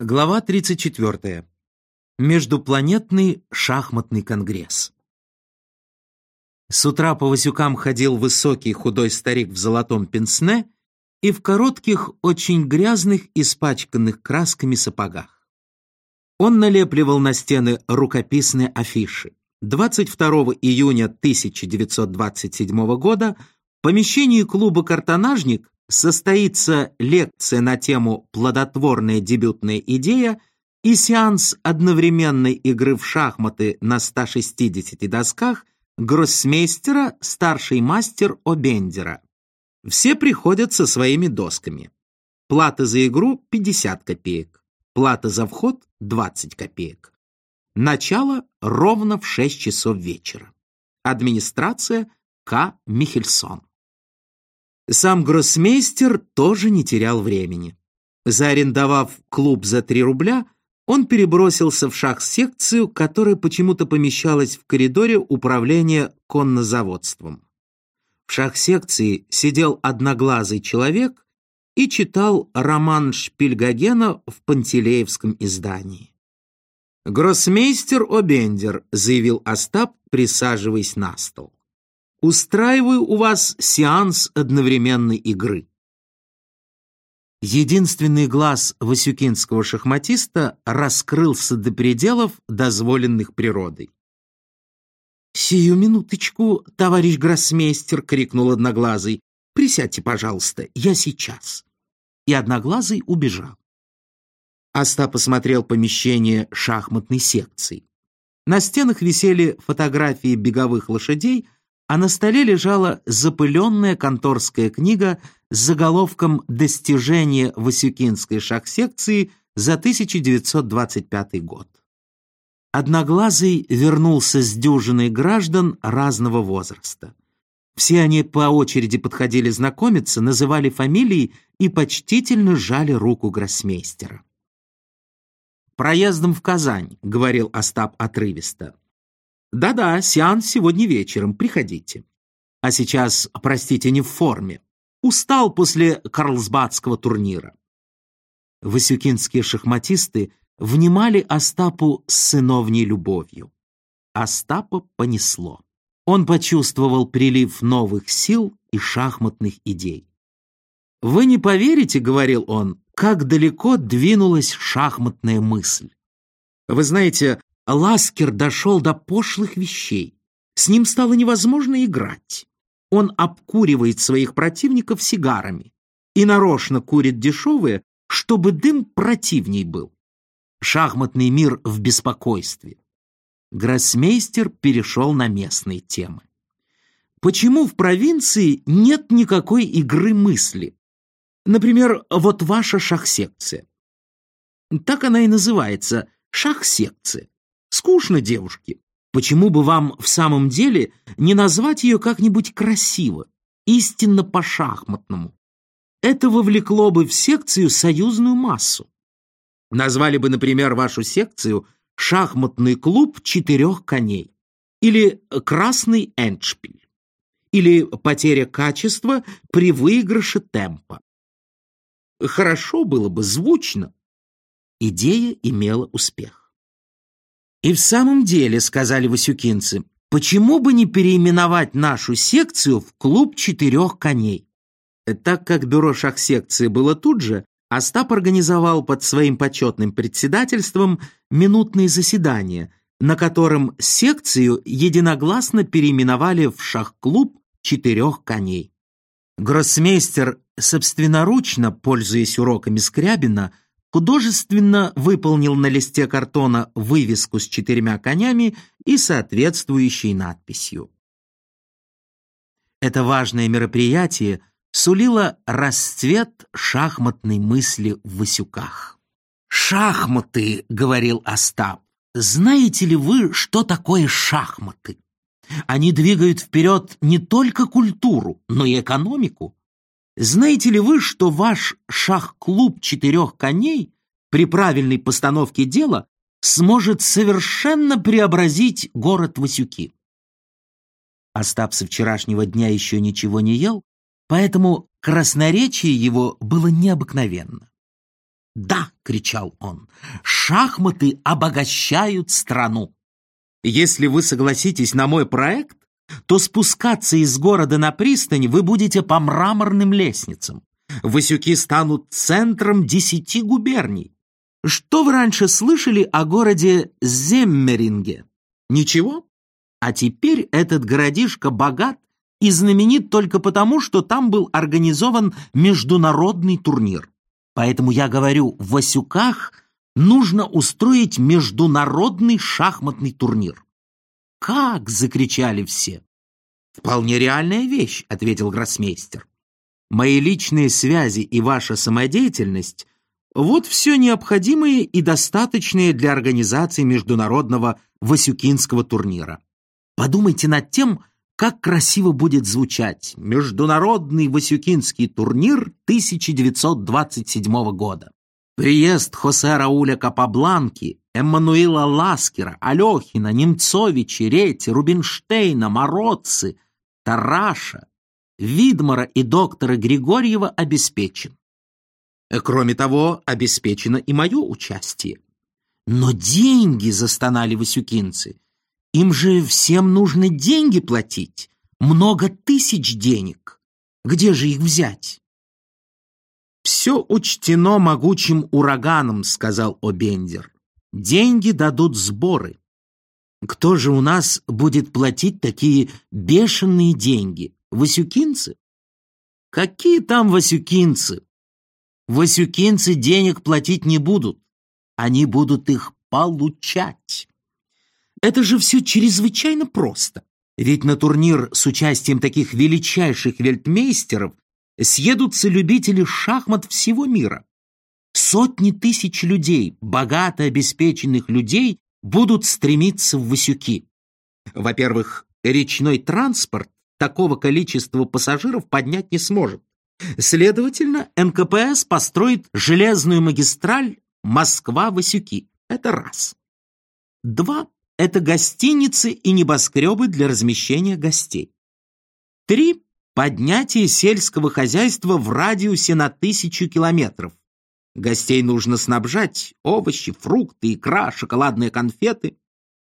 Глава 34. Междупланетный шахматный конгресс. С утра по Васюкам ходил высокий худой старик в золотом пенсне и в коротких, очень грязных, испачканных красками сапогах. Он налепливал на стены рукописные афиши. 22 июня 1927 года в помещении клуба «Картонажник» состоится лекция на тему «Плодотворная дебютная идея» и сеанс одновременной игры в шахматы на 160 досках гроссмейстера старший мастер Обендера. Все приходят со своими досками. Плата за игру 50 копеек, плата за вход 20 копеек. Начало ровно в 6 часов вечера. Администрация К. Михельсон. Сам гроссмейстер тоже не терял времени. Заарендовав клуб за 3 рубля, он перебросился в шах-секцию, которая почему-то помещалась в коридоре управления коннозаводством. В шах-секции сидел одноглазый человек и читал роман Шпильгогена в Пантелеевском издании. «Гроссмейстер Обендер», — заявил Остап, присаживаясь на стол устраиваю у вас сеанс одновременной игры. Единственный глаз васюкинского шахматиста раскрылся до пределов, дозволенных природой. «Сию минуточку, товарищ гроссмейстер!» — крикнул Одноглазый. «Присядьте, пожалуйста, я сейчас!» И Одноглазый убежал. Остап посмотрел помещение шахматной секции. На стенах висели фотографии беговых лошадей, а на столе лежала запыленная конторская книга с заголовком «Достижение Васюкинской шахсекции за 1925 год». Одноглазый вернулся с дюжиной граждан разного возраста. Все они по очереди подходили знакомиться, называли фамилии и почтительно жали руку гроссмейстера. «Проездом в Казань», — говорил Остап отрывисто. Да-да, сеанс сегодня вечером, приходите. А сейчас, простите, не в форме. Устал после Карлсбадского турнира. Васюкинские шахматисты внимали Остапу с сыновней любовью. Остапа понесло. Он почувствовал прилив новых сил и шахматных идей. «Вы не поверите, — говорил он, — как далеко двинулась шахматная мысль. Вы знаете, Ласкер дошел до пошлых вещей. С ним стало невозможно играть. Он обкуривает своих противников сигарами и нарочно курит дешевые, чтобы дым противней был. Шахматный мир в беспокойстве. Гроссмейстер перешел на местные темы. Почему в провинции нет никакой игры мысли? Например, вот ваша шахсекция. Так она и называется – шахсекция. Скучно девушке. Почему бы вам в самом деле не назвать ее как-нибудь красиво, истинно по-шахматному? Это вовлекло бы в секцию союзную массу. Назвали бы, например, вашу секцию «Шахматный клуб четырех коней» или «Красный эндшпиль» или «Потеря качества при выигрыше темпа». Хорошо было бы, звучно. Идея имела успех. И в самом деле, сказали васюкинцы, почему бы не переименовать нашу секцию в клуб четырех коней? Так как бюро шахсекции было тут же, Остап организовал под своим почетным председательством минутные заседания, на котором секцию единогласно переименовали в шах-клуб четырех коней. Гроссмейстер собственноручно, пользуясь уроками Скрябина, художественно выполнил на листе картона вывеску с четырьмя конями и соответствующей надписью. Это важное мероприятие сулило расцвет шахматной мысли в Васюках. «Шахматы», — говорил Остап, — «знаете ли вы, что такое шахматы? Они двигают вперед не только культуру, но и экономику. Знаете ли вы, что ваш шах-клуб четырех коней при правильной постановке дела сможет совершенно преобразить город Васюки? Остап со вчерашнего дня еще ничего не ел, поэтому красноречие его было необыкновенно. «Да!» — кричал он. «Шахматы обогащают страну! Если вы согласитесь на мой проект, то спускаться из города на пристань вы будете по мраморным лестницам. Васюки станут центром десяти губерний. Что вы раньше слышали о городе Земмеринге? Ничего? А теперь этот городишко богат и знаменит только потому, что там был организован международный турнир. Поэтому я говорю, в Васюках нужно устроить международный шахматный турнир. «Как?» — закричали все. «Вполне реальная вещь», — ответил гроссмейстер. «Мои личные связи и ваша самодеятельность — вот все необходимое и достаточное для организации международного Васюкинского турнира. Подумайте над тем, как красиво будет звучать Международный Васюкинский турнир 1927 года. Приезд Хосе Рауля Капабланки, Эммануила Ласкера, Алехина, Немцовича, Рети, Рубинштейна, Мородцы, Тараша, Видмара и доктора Григорьева обеспечен. Кроме того, обеспечено и мое участие. Но деньги, застонали васюкинцы, им же всем нужно деньги платить, много тысяч денег. Где же их взять? «Все учтено могучим ураганом», — сказал Обендер. «Деньги дадут сборы. Кто же у нас будет платить такие бешеные деньги? Васюкинцы? Какие там васюкинцы? Васюкинцы денег платить не будут. Они будут их получать. Это же все чрезвычайно просто. Ведь на турнир с участием таких величайших вельтмейстеров съедутся любители шахмат всего мира. Сотни тысяч людей, богато обеспеченных людей, будут стремиться в Васюки. Во-первых, речной транспорт такого количества пассажиров поднять не сможет. Следовательно, НКПС построит железную магистраль Москва-Васюки. Это раз. Два это гостиницы и небоскребы для размещения гостей. Три – поднятие сельского хозяйства в радиусе на тысячу километров. Гостей нужно снабжать овощи, фрукты, икра, шоколадные конфеты.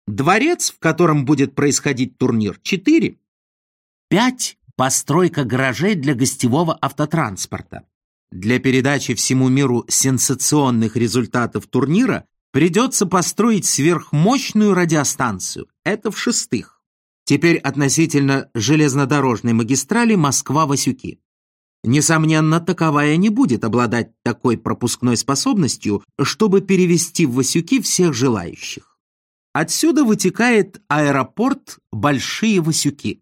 Дворец, в котором будет происходить турнир, четыре. Пять – постройка гаражей для гостевого автотранспорта. Для передачи всему миру сенсационных результатов турнира Придется построить сверхмощную радиостанцию. Это в-шестых. Теперь относительно железнодорожной магистрали Москва-Васюки. Несомненно, таковая не будет обладать такой пропускной способностью, чтобы перевести в Васюки всех желающих. Отсюда вытекает аэропорт Большие Васюки.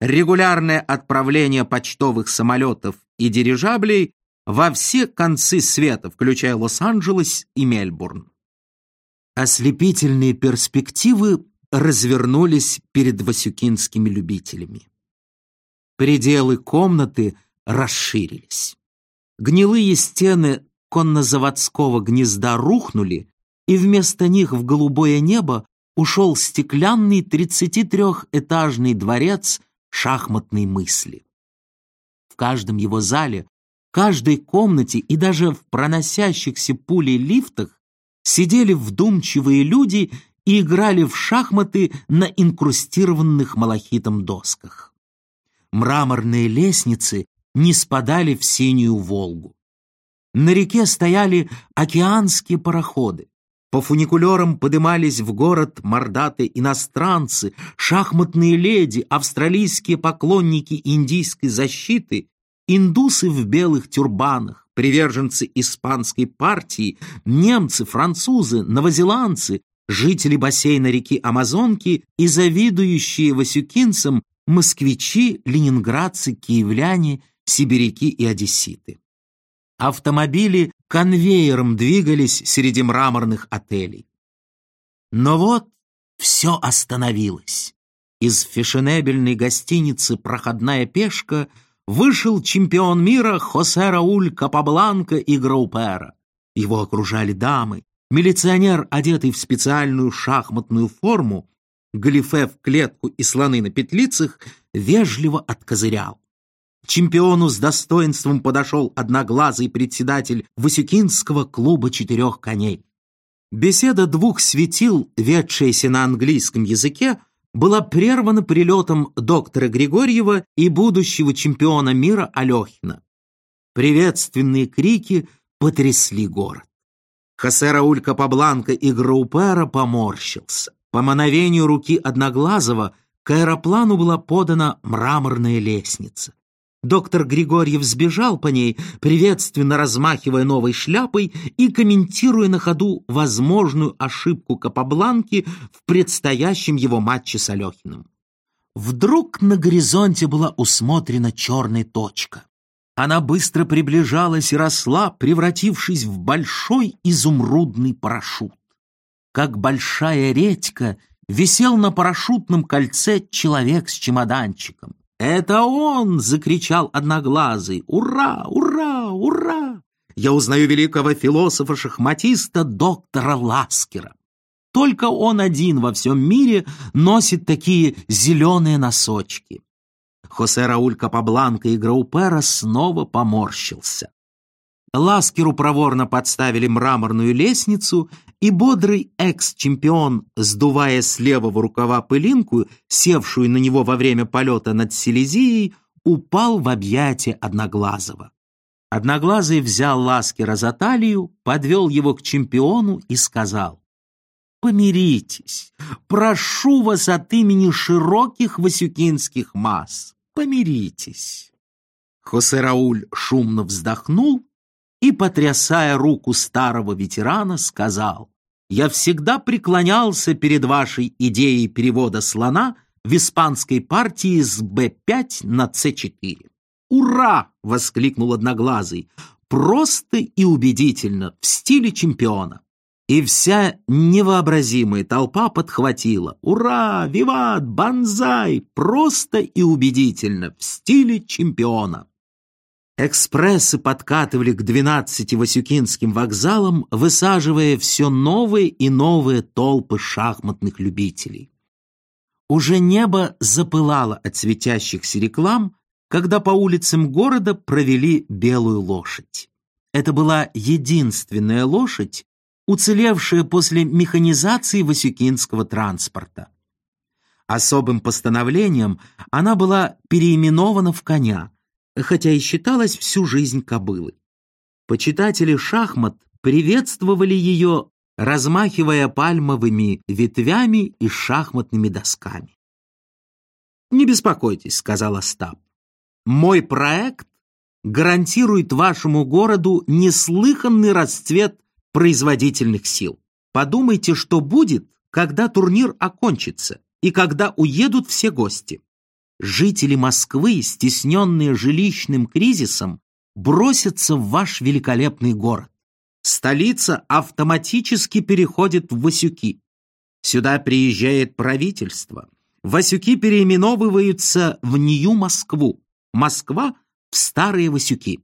Регулярное отправление почтовых самолетов и дирижаблей во все концы света, включая Лос-Анджелес и Мельбурн. Ослепительные перспективы развернулись перед васюкинскими любителями. Пределы комнаты расширились. Гнилые стены коннозаводского гнезда рухнули, и вместо них в голубое небо ушел стеклянный 33-этажный дворец шахматной мысли. В каждом его зале, каждой комнате и даже в проносящихся пулей лифтах сидели вдумчивые люди и играли в шахматы на инкрустированных малахитом досках. Мраморные лестницы не спадали в синюю Волгу. На реке стояли океанские пароходы. По фуникулерам подымались в город мордаты иностранцы, шахматные леди, австралийские поклонники индийской защиты, индусы в белых тюрбанах, приверженцы испанской партии, немцы, французы, новозеландцы, жители бассейна реки Амазонки и завидующие васюкинцам москвичи, ленинградцы, киевляне, сибиряки и одесситы. Автомобили конвейером двигались среди мраморных отелей. Но вот все остановилось. Из фешенебельной гостиницы «Проходная пешка» вышел чемпион мира Хосе Рауль Капабланка и Граупера. Его окружали дамы. Милиционер, одетый в специальную шахматную форму, галифе в клетку и слоны на петлицах, вежливо откозырял. Чемпиону с достоинством подошел одноглазый председатель Васюкинского клуба четырех коней. Беседа двух светил, ведшаяся на английском языке, была прервана прилетом доктора Григорьева и будущего чемпиона мира Алехина. Приветственные крики потрясли город. Хосе Рауль Капабланка и Граупера поморщился. По мановению руки Одноглазого к аэроплану была подана мраморная лестница. Доктор Григорьев сбежал по ней, приветственно размахивая новой шляпой и комментируя на ходу возможную ошибку Капабланки в предстоящем его матче с Алехиным. Вдруг на горизонте была усмотрена черная точка. Она быстро приближалась и росла, превратившись в большой изумрудный парашют. Как большая редька висел на парашютном кольце человек с чемоданчиком. «Это он!» — закричал Одноглазый. «Ура! Ура! Ура!» Я узнаю великого философа-шахматиста доктора Ласкера. Только он один во всем мире носит такие зеленые носочки. Хосе Рауль Капабланка и Граупера снова поморщился. Ласкеру проворно подставили мраморную лестницу, и бодрый экс-чемпион, сдувая с левого рукава пылинку, севшую на него во время полета над Силезией, упал в объятия Одноглазого. Одноглазый взял Ласкера за талию, подвел его к чемпиону и сказал, «Помиритесь, прошу вас от имени широких васюкинских масс, помиритесь». Хосе Рауль шумно вздохнул и, потрясая руку старого ветерана, сказал, я всегда преклонялся перед вашей идеей перевода слона в испанской партии с Б5 на С4. «Ура!» — воскликнул Одноглазый. «Просто и убедительно, в стиле чемпиона». И вся невообразимая толпа подхватила. «Ура! Виват! Банзай! Просто и убедительно, в стиле чемпиона!» Экспрессы подкатывали к двенадцати Васюкинским вокзалам, высаживая все новые и новые толпы шахматных любителей. Уже небо запылало от светящихся реклам, когда по улицам города провели белую лошадь. Это была единственная лошадь, уцелевшая после механизации васюкинского транспорта. Особым постановлением она была переименована в коня, хотя и считалась всю жизнь кобылой. Почитатели шахмат приветствовали ее, размахивая пальмовыми ветвями и шахматными досками. «Не беспокойтесь», — сказал Остап. «Мой проект гарантирует вашему городу неслыханный расцвет производительных сил. Подумайте, что будет, когда турнир окончится и когда уедут все гости жители Москвы, стесненные жилищным кризисом, бросятся в ваш великолепный город. Столица автоматически переходит в Васюки. Сюда приезжает правительство. Васюки переименовываются в Нью-Москву. Москва в Старые Васюки.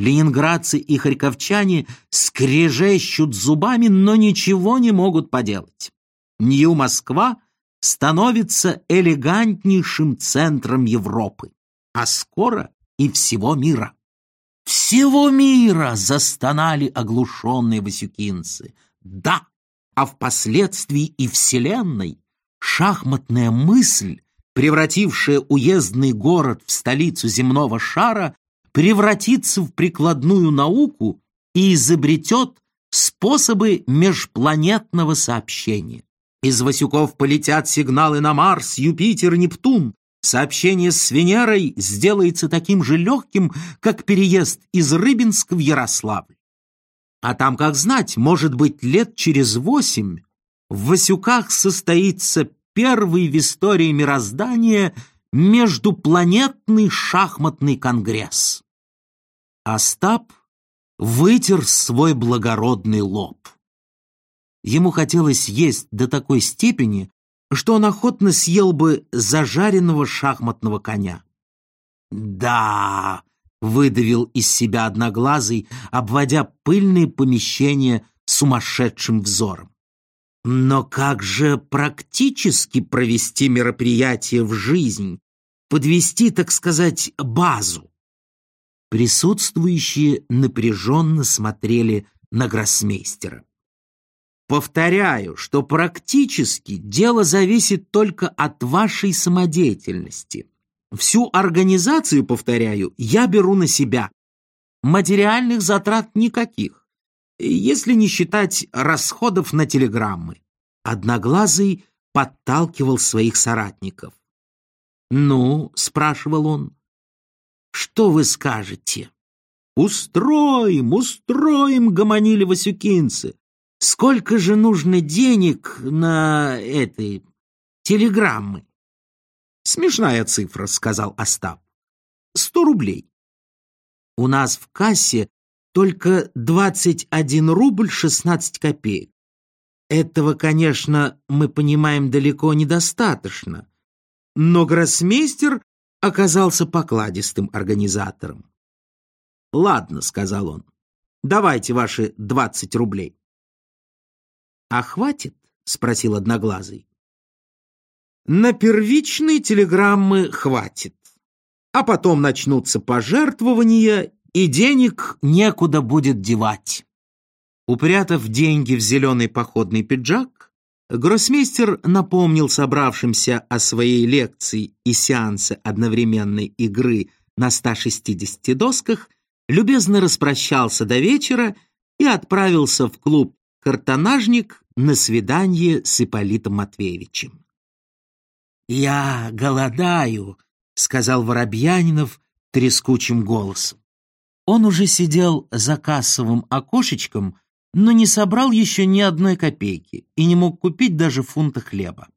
Ленинградцы и харьковчане скрежещут зубами, но ничего не могут поделать. Нью-Москва — становится элегантнейшим центром Европы, а скоро и всего мира. Всего мира застонали оглушенные васюкинцы. Да, а впоследствии и Вселенной шахматная мысль, превратившая уездный город в столицу земного шара, превратится в прикладную науку и изобретет способы межпланетного сообщения. Из Васюков полетят сигналы на Марс, Юпитер, Нептун. Сообщение с Венерой сделается таким же легким, как переезд из Рыбинска в Ярославль. А там, как знать, может быть, лет через восемь в Васюках состоится первый в истории мироздания междупланетный шахматный конгресс. Остап вытер свой благородный лоб. Ему хотелось есть до такой степени, что он охотно съел бы зажаренного шахматного коня. «Да!» — выдавил из себя одноглазый, обводя пыльные помещения сумасшедшим взором. «Но как же практически провести мероприятие в жизнь, подвести, так сказать, базу. Присутствующие напряженно смотрели на гроссмейстера. Повторяю, что практически дело зависит только от вашей самодеятельности. Всю организацию, повторяю, я беру на себя. Материальных затрат никаких, если не считать расходов на телеграммы. Одноглазый подталкивал своих соратников. «Ну?» — спрашивал он. «Что вы скажете?» «Устроим, устроим!» — гомонили васюкинцы. «Сколько же нужно денег на этой телеграммы?» «Смешная цифра», — сказал Остап. «Сто рублей». «У нас в кассе только двадцать один рубль шестнадцать копеек. Этого, конечно, мы понимаем далеко недостаточно, но гроссмейстер оказался покладистым организатором. «Ладно», — сказал он, — «давайте ваши двадцать рублей». «А хватит?» — спросил Одноглазый. «На первичные телеграммы хватит, а потом начнутся пожертвования, и денег некуда будет девать». Упрятав деньги в зеленый походный пиджак, гроссмейстер напомнил собравшимся о своей лекции и сеансе одновременной игры на 160 досках, любезно распрощался до вечера и отправился в клуб «Картонажник» на свидание с Ипполитом Матвеевичем. «Я голодаю», — сказал Воробьянинов трескучим голосом. Он уже сидел за кассовым окошечком, но не собрал еще ни одной копейки и не мог купить даже фунта хлеба.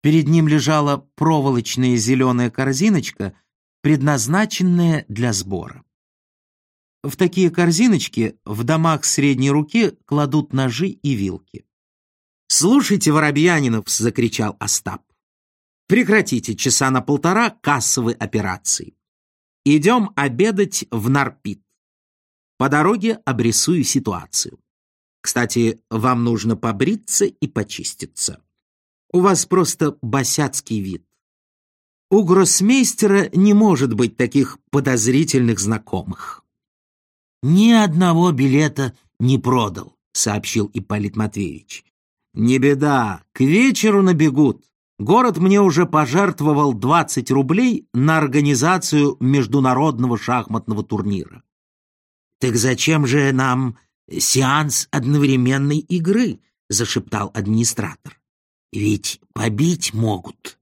Перед ним лежала проволочная зеленая корзиночка, предназначенная для сбора. В такие корзиночки в домах средней руки кладут ножи и вилки. «Слушайте, Воробьянинов!» — закричал Остап. «Прекратите часа на полтора кассовой операции. Идем обедать в Нарпит. По дороге обрисую ситуацию. Кстати, вам нужно побриться и почиститься. У вас просто босяцкий вид. У гроссмейстера не может быть таких подозрительных знакомых. «Ни одного билета не продал», — сообщил Ипполит Матвеевич. «Не беда, к вечеру набегут. Город мне уже пожертвовал 20 рублей на организацию международного шахматного турнира». «Так зачем же нам сеанс одновременной игры», — зашептал администратор. «Ведь побить могут.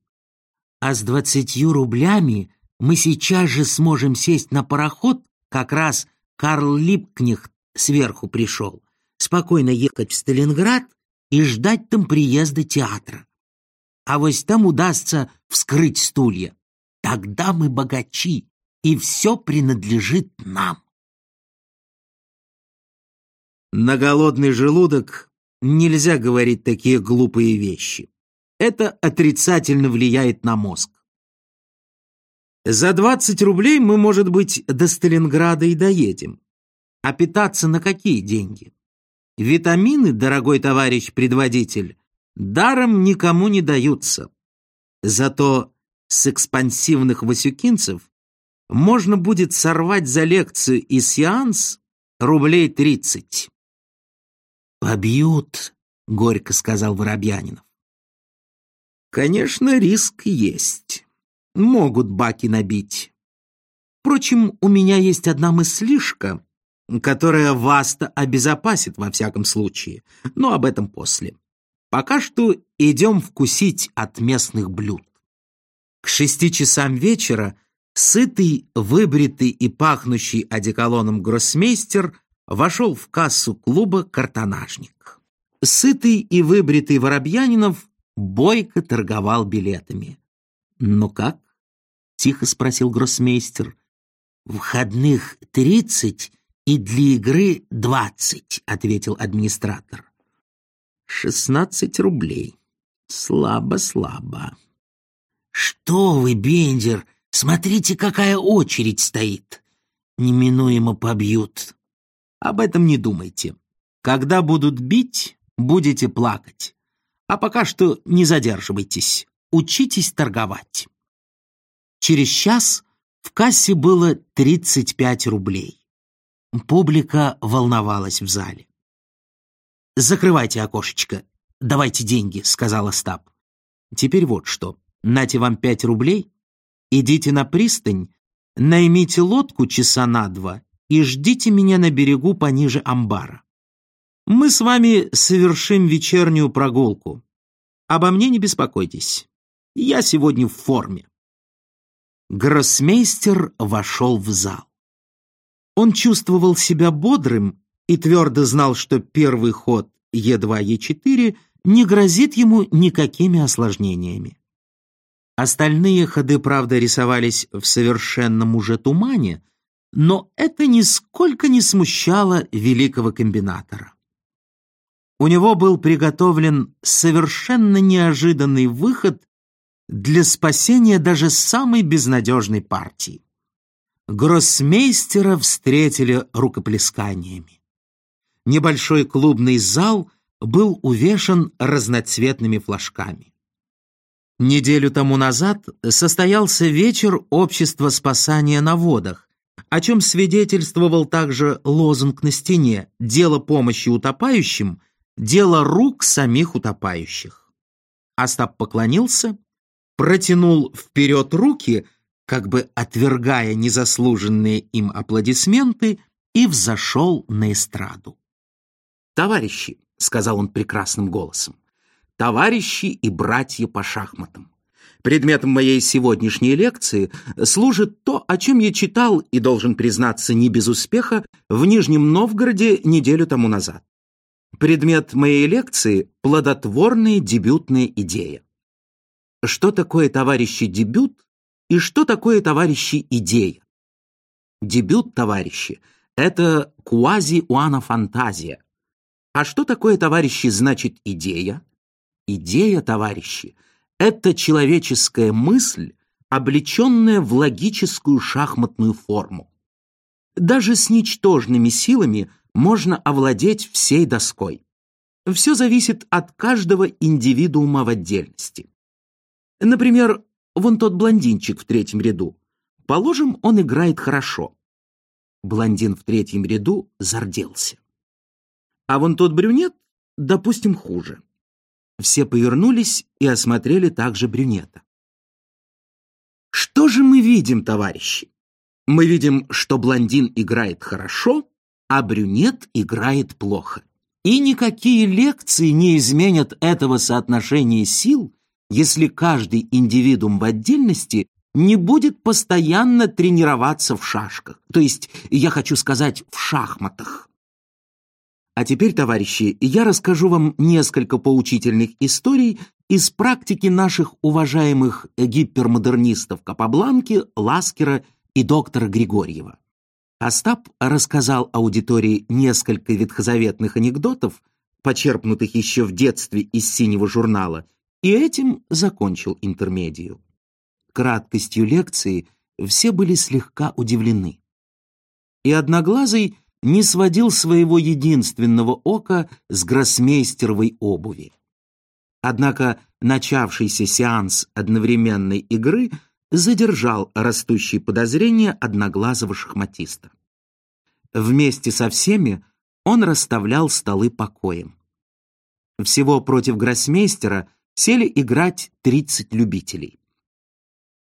А с двадцатью рублями мы сейчас же сможем сесть на пароход, как раз Карл Липкнехт сверху пришел, спокойно ехать в Сталинград и ждать там приезда театра. А вот там удастся вскрыть стулья. Тогда мы богачи, и все принадлежит нам. На голодный желудок нельзя говорить такие глупые вещи. Это отрицательно влияет на мозг. За 20 рублей мы, может быть, до Сталинграда и доедем. А питаться на какие деньги? Витамины, дорогой товарищ предводитель, даром никому не даются. Зато с экспансивных васюкинцев можно будет сорвать за лекцию и сеанс рублей 30. «Побьют», — горько сказал Воробьянинов. «Конечно, риск есть. Могут баки набить. Впрочем, у меня есть одна мыслишка, которая вас-то обезопасит во всяком случае, но об этом после. Пока что идем вкусить от местных блюд». К шести часам вечера сытый, выбритый и пахнущий одеколоном гроссмейстер вошел в кассу клуба «Картонажник». Сытый и выбритый Воробьянинов бойко торговал билетами. «Ну как?» — тихо спросил гроссмейстер. «Входных тридцать и для игры двадцать», — ответил администратор. «Шестнадцать рублей. Слабо-слабо». «Что вы, Бендер, смотрите, какая очередь стоит!» «Неминуемо побьют», об этом не думайте. Когда будут бить, будете плакать. А пока что не задерживайтесь. Учитесь торговать. Через час в кассе было 35 рублей. Публика волновалась в зале. «Закрывайте окошечко. Давайте деньги», — сказал Остап. «Теперь вот что. Нате вам пять рублей, идите на пристань, наймите лодку часа на два и ждите меня на берегу пониже амбара. Мы с вами совершим вечернюю прогулку. Обо мне не беспокойтесь. Я сегодня в форме». Гроссмейстер вошел в зал. Он чувствовал себя бодрым и твердо знал, что первый ход Е2, Е4 не грозит ему никакими осложнениями. Остальные ходы, правда, рисовались в совершенном уже тумане, но это нисколько не смущало великого комбинатора. У него был приготовлен совершенно неожиданный выход для спасения даже самой безнадежной партии. Гроссмейстера встретили рукоплесканиями. Небольшой клубный зал был увешан разноцветными флажками. Неделю тому назад состоялся вечер общества спасания на водах, о чем свидетельствовал также лозунг на стене «Дело помощи утопающим, дело рук самих утопающих». Остап поклонился, протянул вперед руки, как бы отвергая незаслуженные им аплодисменты, и взошел на эстраду. «Товарищи», — сказал он прекрасным голосом, товарищи и братья по шахматам. Предметом моей сегодняшней лекции служит то, о чем я читал и должен признаться не без успеха в Нижнем Новгороде неделю тому назад. Предмет моей лекции – плодотворная дебютная идея. Что такое, товарищи, дебют и что такое, товарищи, идея? Дебют, товарищи, это квази-уана-фантазия. А что такое, товарищи, значит идея? Идея, товарищи, это человеческая мысль, облеченная в логическую шахматную форму. Даже с ничтожными силами можно овладеть всей доской. Все зависит от каждого индивидуума в отдельности. Например, вон тот блондинчик в третьем ряду. Положим, он играет хорошо. Блондин в третьем ряду зарделся. А вон тот брюнет, допустим, хуже. Все повернулись и осмотрели также брюнета. Что же мы видим, товарищи? Мы видим, что блондин играет хорошо, а брюнет играет плохо. И никакие лекции не изменят этого соотношения сил, если каждый индивидуум в отдельности не будет постоянно тренироваться в шашках. То есть, я хочу сказать, в шахматах. А теперь, товарищи, я расскажу вам несколько поучительных историй из практики наших уважаемых гипермодернистов Капабланки, Ласкера и доктора Григорьева. Остап рассказал аудитории несколько ветхозаветных анекдотов, почерпнутых еще в детстве из синего журнала, и этим закончил интермедию. Краткостью лекции все были слегка удивлены. И Одноглазый не сводил своего единственного ока с гроссмейстеровой обуви. Однако начавшийся сеанс одновременной игры задержал растущие подозрения одноглазого шахматиста. Вместе со всеми он расставлял столы покоем. Всего против гроссмейстера сели играть 30 любителей.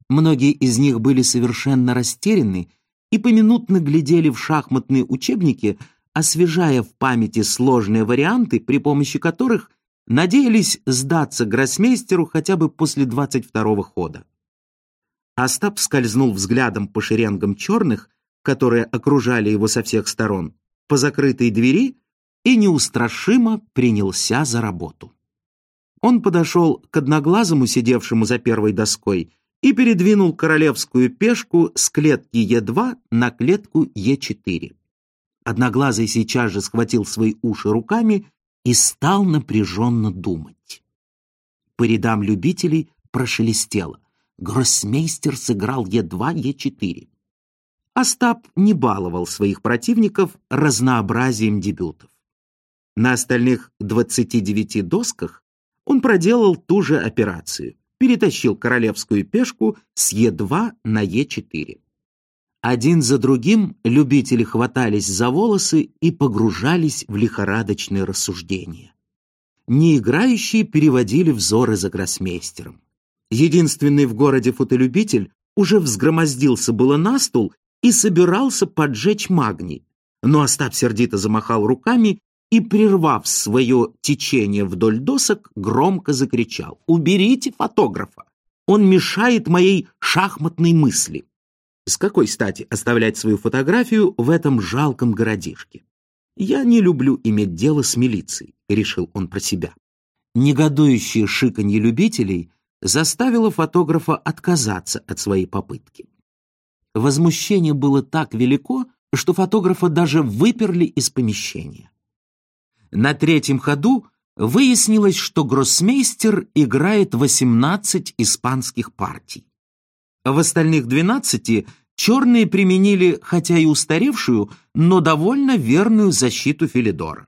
Многие из них были совершенно растеряны и поминутно глядели в шахматные учебники, освежая в памяти сложные варианты, при помощи которых надеялись сдаться гроссмейстеру хотя бы после 22-го хода. Остап скользнул взглядом по шеренгам черных, которые окружали его со всех сторон, по закрытой двери и неустрашимо принялся за работу. Он подошел к одноглазому, сидевшему за первой доской, и передвинул королевскую пешку с клетки Е2 на клетку Е4. Одноглазый сейчас же схватил свои уши руками и стал напряженно думать. По рядам любителей прошелестело. Гроссмейстер сыграл Е2, Е4. Остап не баловал своих противников разнообразием дебютов. На остальных 29 досках он проделал ту же операцию перетащил королевскую пешку с Е2 на Е4. Один за другим любители хватались за волосы и погружались в лихорадочные рассуждения. Неиграющие переводили взоры за гроссмейстером. Единственный в городе фотолюбитель уже взгромоздился было на стул и собирался поджечь магний, но Остап сердито замахал руками и, прервав свое течение вдоль досок, громко закричал «Уберите фотографа! Он мешает моей шахматной мысли!» С какой стати оставлять свою фотографию в этом жалком городишке? «Я не люблю иметь дело с милицией», — решил он про себя. Негодующее шиканье любителей заставило фотографа отказаться от своей попытки. Возмущение было так велико, что фотографа даже выперли из помещения. На третьем ходу выяснилось, что гроссмейстер играет 18 испанских партий. В остальных 12 черные применили, хотя и устаревшую, но довольно верную защиту Филидора.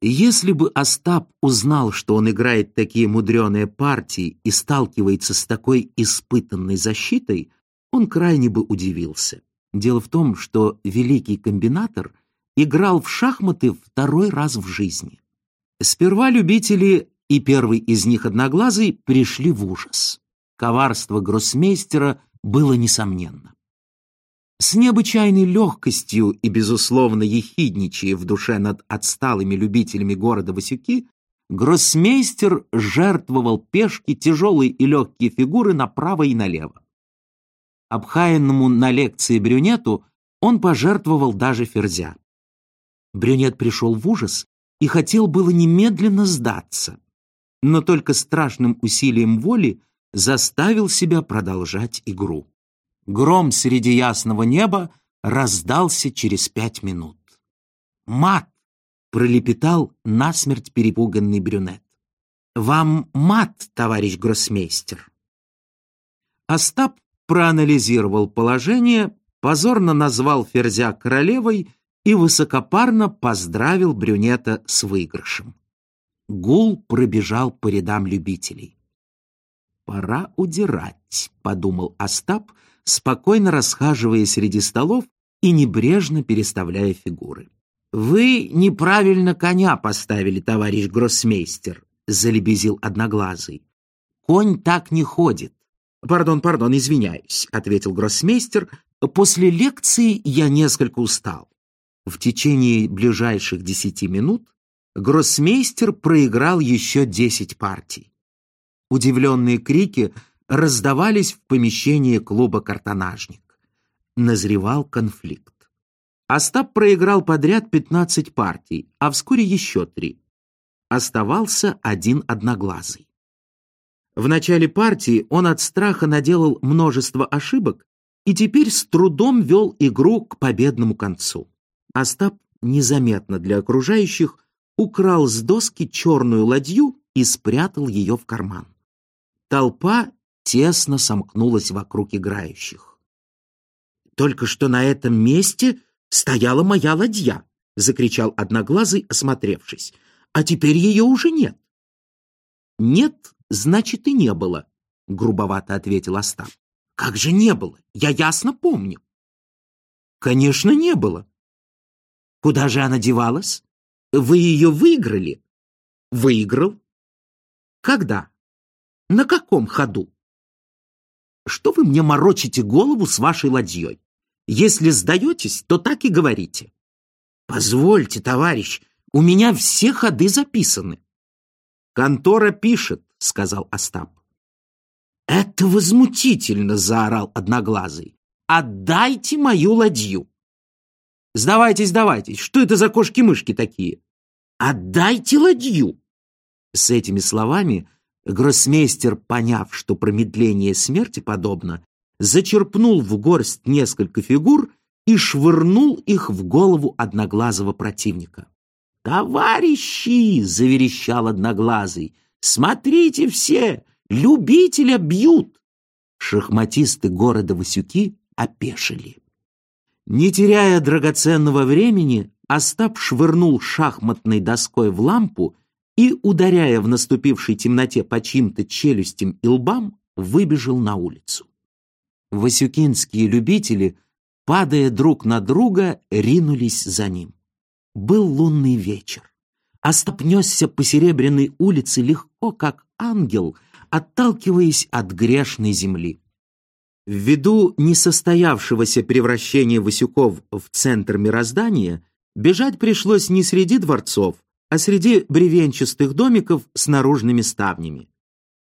Если бы Остап узнал, что он играет такие мудреные партии и сталкивается с такой испытанной защитой, он крайне бы удивился. Дело в том, что великий комбинатор играл в шахматы второй раз в жизни. Сперва любители, и первый из них одноглазый, пришли в ужас. Коварство гроссмейстера было несомненно. С необычайной легкостью и, безусловно, ехидничая в душе над отсталыми любителями города Васюки, гроссмейстер жертвовал пешки, тяжелые и легкие фигуры направо и налево. Обхаянному на лекции брюнету он пожертвовал даже ферзя. Брюнет пришел в ужас и хотел было немедленно сдаться, но только страшным усилием воли заставил себя продолжать игру. Гром среди ясного неба раздался через пять минут. «Мат!» — пролепетал насмерть перепуганный брюнет. «Вам мат, товарищ гроссмейстер!» Остап проанализировал положение, позорно назвал Ферзя королевой и высокопарно поздравил брюнета с выигрышем. Гул пробежал по рядам любителей. «Пора удирать», — подумал Остап, спокойно расхаживая среди столов и небрежно переставляя фигуры. «Вы неправильно коня поставили, товарищ гроссмейстер», — залебезил Одноглазый. «Конь так не ходит. «Пардон, пардон, извиняюсь», — ответил гроссмейстер. «После лекции я несколько устал». В течение ближайших десяти минут гроссмейстер проиграл еще десять партий. Удивленные крики раздавались в помещении клуба «Картонажник». Назревал конфликт. Остап проиграл подряд пятнадцать партий, а вскоре еще три. Оставался один одноглазый. В начале партии он от страха наделал множество ошибок и теперь с трудом вел игру к победному концу. Остап незаметно для окружающих украл с доски черную ладью и спрятал ее в карман. Толпа тесно сомкнулась вокруг играющих. «Только что на этом месте стояла моя ладья!» — закричал Одноглазый, осмотревшись. «А теперь ее уже нет!» «Нет значит, и не было», — грубовато ответил Остап. «Как же не было? Я ясно помню». «Конечно, не было». «Куда же она девалась? Вы ее выиграли?» «Выиграл». «Когда? На каком ходу?» «Что вы мне морочите голову с вашей ладьей? Если сдаетесь, то так и говорите». «Позвольте, товарищ, у меня все ходы записаны». «Контора пишет, — сказал Остап. «Это возмутительно!» — заорал Одноглазый. «Отдайте мою ладью!» «Сдавайтесь, сдавайтесь! Что это за кошки-мышки такие?» «Отдайте ладью!» С этими словами гроссмейстер, поняв, что промедление смерти подобно, зачерпнул в горсть несколько фигур и швырнул их в голову одноглазого противника. «Товарищи!» — заверещал Одноглазый. Смотрите все, любителя бьют!» Шахматисты города Васюки опешили. Не теряя драгоценного времени, Остап швырнул шахматной доской в лампу и, ударяя в наступившей темноте по чьим-то челюстям и лбам, выбежал на улицу. Васюкинские любители, падая друг на друга, ринулись за ним. Был лунный вечер. Остап несся по Серебряной улице легко, как ангел, отталкиваясь от грешной земли. Ввиду несостоявшегося превращения Васюков в центр мироздания, бежать пришлось не среди дворцов, а среди бревенчатых домиков с наружными ставнями.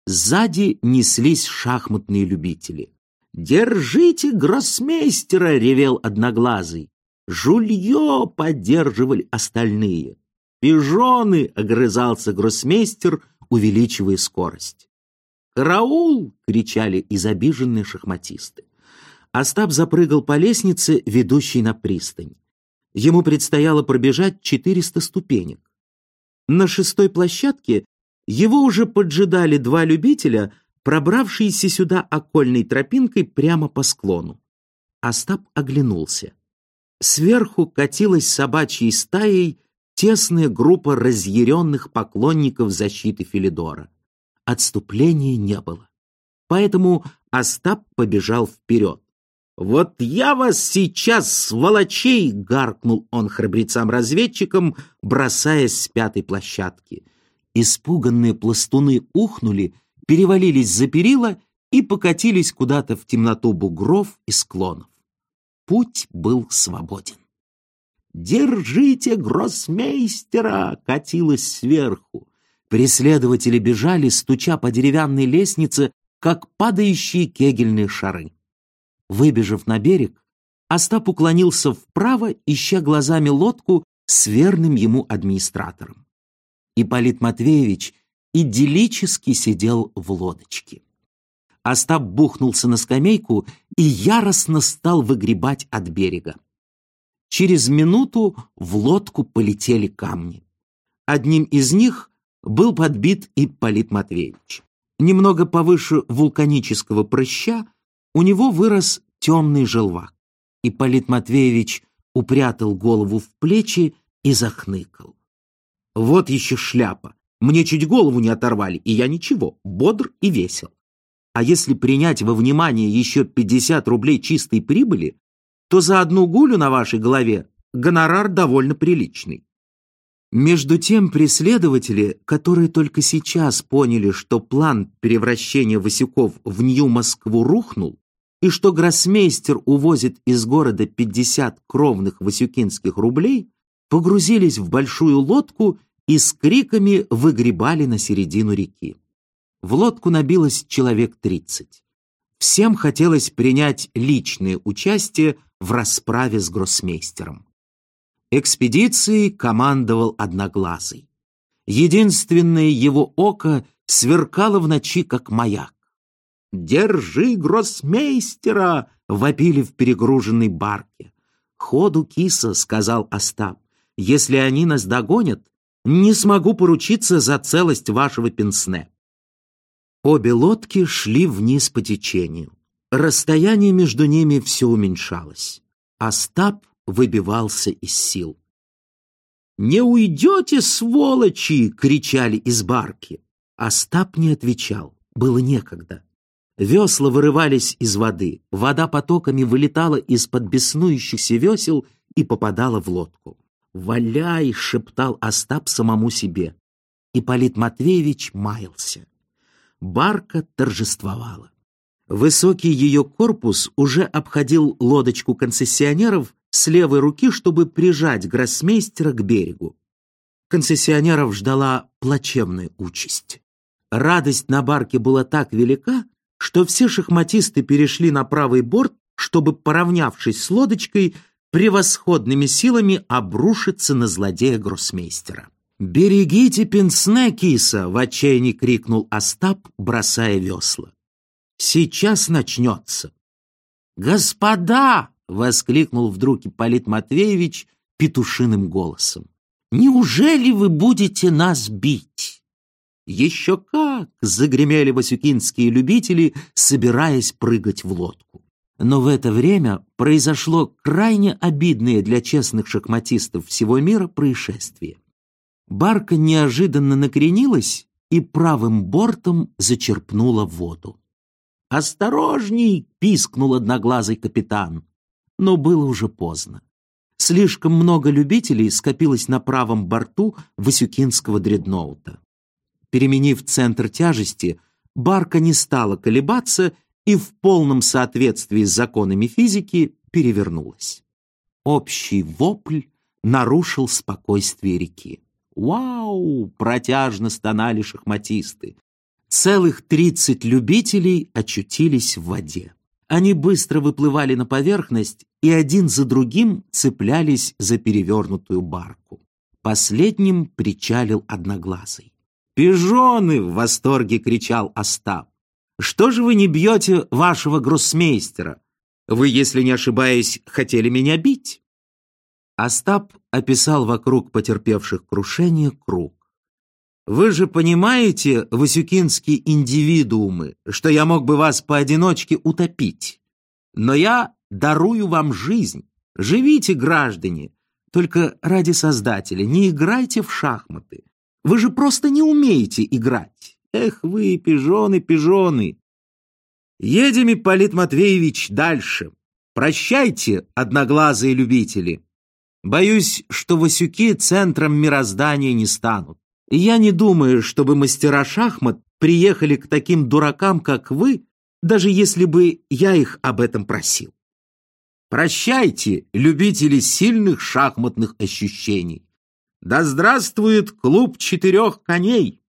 Сзади неслись шахматные любители. «Держите гроссмейстера!» — ревел одноглазый. «Жулье!» — поддерживали остальные. «Пижоны!» — огрызался гроссмейстер, увеличивая скорость. «Караул!» — кричали изобиженные шахматисты. Остап запрыгал по лестнице, ведущей на пристань. Ему предстояло пробежать 400 ступенек. На шестой площадке его уже поджидали два любителя, пробравшиеся сюда окольной тропинкой прямо по склону. Остап оглянулся. Сверху катилась собачьей стаей тесная группа разъяренных поклонников защиты Филидора. Отступления не было. Поэтому Остап побежал вперед. «Вот я вас сейчас, сволочей!» — гаркнул он храбрецам-разведчикам, бросаясь с пятой площадки. Испуганные пластуны ухнули, перевалились за перила и покатились куда-то в темноту бугров и склонов. Путь был свободен. «Держите гроссмейстера!» — катилось сверху. Преследователи бежали, стуча по деревянной лестнице, как падающие кегельные шары. Выбежав на берег, Остап уклонился вправо, ища глазами лодку с верным ему администратором. Ипполит Матвеевич идиллически сидел в лодочке. Остап бухнулся на скамейку и яростно стал выгребать от берега. Через минуту в лодку полетели камни. Одним из них был подбит Ипполит Матвеевич. Немного повыше вулканического прыща у него вырос темный желвак. Ипполит Матвеевич упрятал голову в плечи и захныкал. Вот еще шляпа. Мне чуть голову не оторвали, и я ничего, бодр и весел. А если принять во внимание еще 50 рублей чистой прибыли, то за одну гулю на вашей голове гонорар довольно приличный. Между тем преследователи, которые только сейчас поняли, что план превращения Васюков в Нью-Москву рухнул, и что гроссмейстер увозит из города 50 кровных васюкинских рублей, погрузились в большую лодку и с криками выгребали на середину реки. В лодку набилось человек тридцать. Всем хотелось принять личное участие в расправе с гроссмейстером. Экспедицией командовал Одноглазый. Единственное его око сверкало в ночи, как маяк. «Держи гроссмейстера!» — вопили в перегруженной барке. «Ходу киса», — сказал Остап. «Если они нас догонят, не смогу поручиться за целость вашего пенсне». Обе лодки шли вниз по течению. Расстояние между ними все уменьшалось. Остап выбивался из сил. «Не уйдете, сволочи!» — кричали из барки. Остап не отвечал, было некогда. Весла вырывались из воды, вода потоками вылетала из-под беснующихся весел и попадала в лодку. «Валяй!» — шептал Остап самому себе. Ипполит Матвеевич маялся. Барка торжествовала. Высокий ее корпус уже обходил лодочку концессионеров с левой руки, чтобы прижать гроссмейстера к берегу. Концессионеров ждала плачевная участь. Радость на барке была так велика, что все шахматисты перешли на правый борт, чтобы, поравнявшись с лодочкой, превосходными силами обрушиться на злодея гроссмейстера. «Берегите пенсне, киса!» — в отчаянии крикнул Остап, бросая весла. «Сейчас начнется!» «Господа!» — воскликнул вдруг Ипполит Матвеевич петушиным голосом. «Неужели вы будете нас бить?» «Еще как!» — загремели васюкинские любители, собираясь прыгать в лодку. Но в это время произошло крайне обидное для честных шахматистов всего мира происшествие. Барка неожиданно накренилась и правым бортом зачерпнула воду. «Осторожней!» — пискнул одноглазый капитан. Но было уже поздно. Слишком много любителей скопилось на правом борту Васюкинского дредноута. Переменив центр тяжести, барка не стала колебаться и в полном соответствии с законами физики перевернулась. Общий вопль нарушил спокойствие реки. «Вау!» — протяжно стонали шахматисты. Целых тридцать любителей очутились в воде. Они быстро выплывали на поверхность и один за другим цеплялись за перевернутую барку. Последним причалил одноглазый. «Пижоны!» — в восторге кричал Остап. «Что же вы не бьете вашего гроссмейстера? Вы, если не ошибаюсь, хотели меня бить?» Остап описал вокруг потерпевших крушение круг. «Вы же понимаете, васюкинские индивидуумы, что я мог бы вас поодиночке утопить? Но я дарую вам жизнь. Живите, граждане, только ради Создателя не играйте в шахматы. Вы же просто не умеете играть. Эх вы, пижоны, пижоны. Едем, Ипполит Матвеевич, дальше. Прощайте, одноглазые любители. Боюсь, что Васюки центром мироздания не станут. Я не думаю, чтобы мастера шахмат приехали к таким дуракам, как вы, даже если бы я их об этом просил. Прощайте, любители сильных шахматных ощущений. Да здравствует клуб четырех коней!